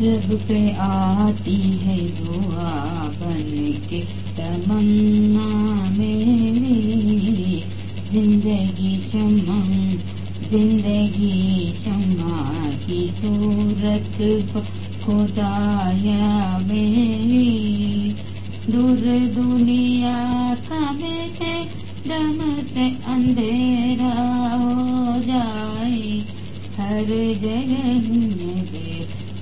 लब पे आती है दुआ बन के तमन्ना मेरी ज़िंदगी चमन ज़िंदगी शमा की सूरत खुदाया मेरी दूर दुनिया था मेरे दम से अंधेरा हो जाए, हर जगह मेरे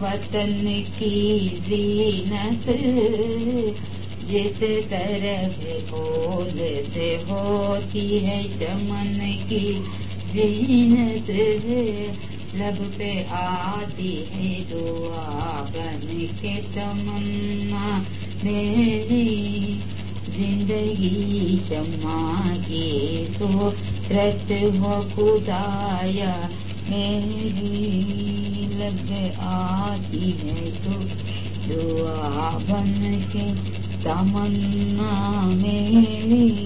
वतन की जीनत, जिस तरह बोल से होती है चमन की जीनत। लब पे आती है दुआ बन के तमन्ना मेरी ज़िंदगी शमा की सूरत हो खुदाया मेरी। लब आती है तो दुआ बन के तमन्ना मेरी